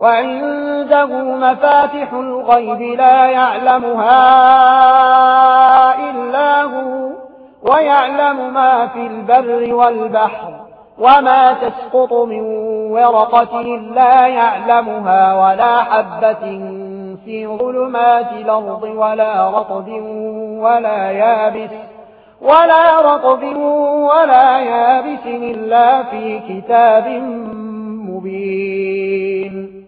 وعنده مفاتح الغيب لا يعلمها إلا هو ويعلم ما في البر والبحر وما تسقط من ورقة لا يعلمها ولا حبة في ظلمات الأرض ولا رطب ولا يابس ولا رطب ولا يابس إلا في كتاب مبين.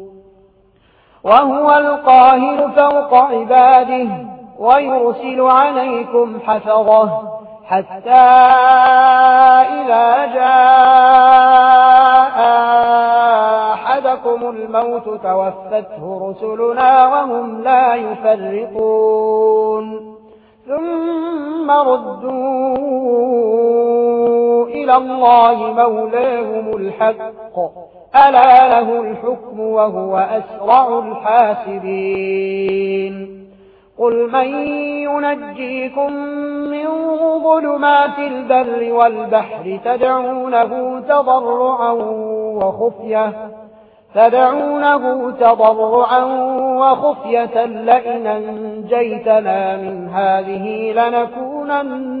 وهو القاهر فوق عباده ويرسل عليكم حفظه حتى إذا جاء أحدكم الموت توفته رسلنا وهم لا يفرقون. ثم ردون إلى الله مولاهم الحق. ألا له الحكم وهو أسرع الحاسبين. قل من ينجيكم من ظلمات البر والبحر تدعونه تضرعا وخفية. تدعونه تضرعا وخفية. لئن أنجيتنا من هذه لنكونن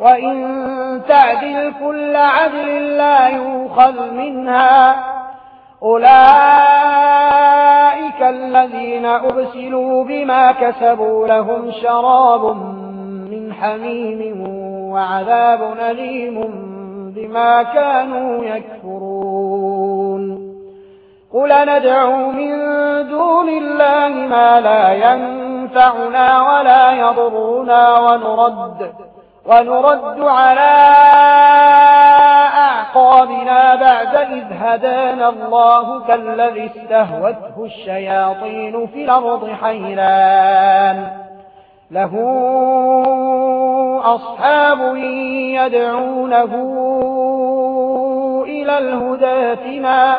وإن تعدل كل عدل لا يوخذ منها أولئك الذين أرسلوا بما كسبوا لهم شراب من حميم وعذاب نليم بما كانوا يكفرون قل ندعو من دون الله ما لا ينفعنا ولا يضرنا ونرد ونرد على أعقابنا بعد إذ هدانا الله كالذي استهوته الشياطين في الأرض حيران. له أصحاب يدعونه إلى الهداتنا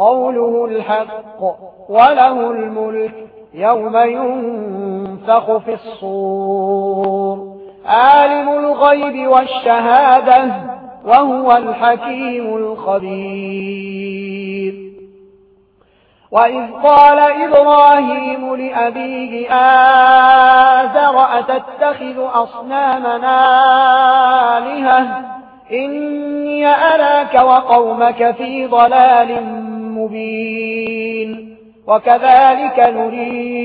قوله الحق وله الملك يوم ينفخ في الصور. عالم الغيب والشهادة وهو الحكيم الخبير. وإذ قال إبراهيم لأبيه آذر أتتخذ أصنامنا آلهة؟ إني أراك وقومك في ضلال مبين. وكذلك نري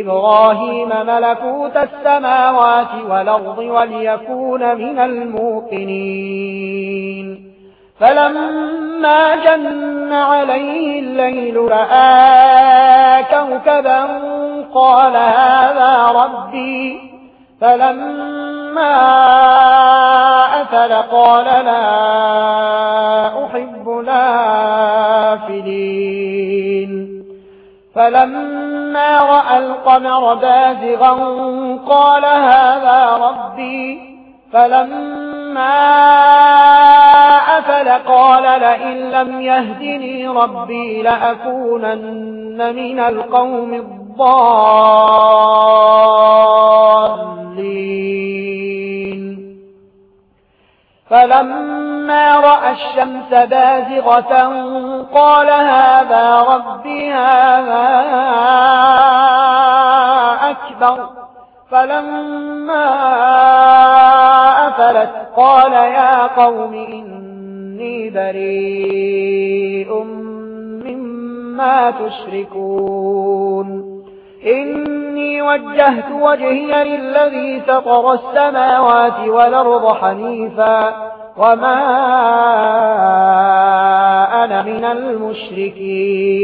إبراهيم ملكوت السماوات والأرض وليكون من الموقنين. فلما جن عليه الليل رأى كوكبا قال هذا ربي. فلما أفل قال لا فلما رأى القمر بازغا قال هذا ربي. فلما أفل قال لئن لم يهدني ربي لأكونن من القوم الضالين. فلما فلما رأى الشمس بازغة قال هذا ربي هذا أكبر فلما أفلت قال يا قوم إني بريء مما تشركون إني وجهت وجهي للذي سطر السماوات والأرض حنيفاً وما أنا من المشركين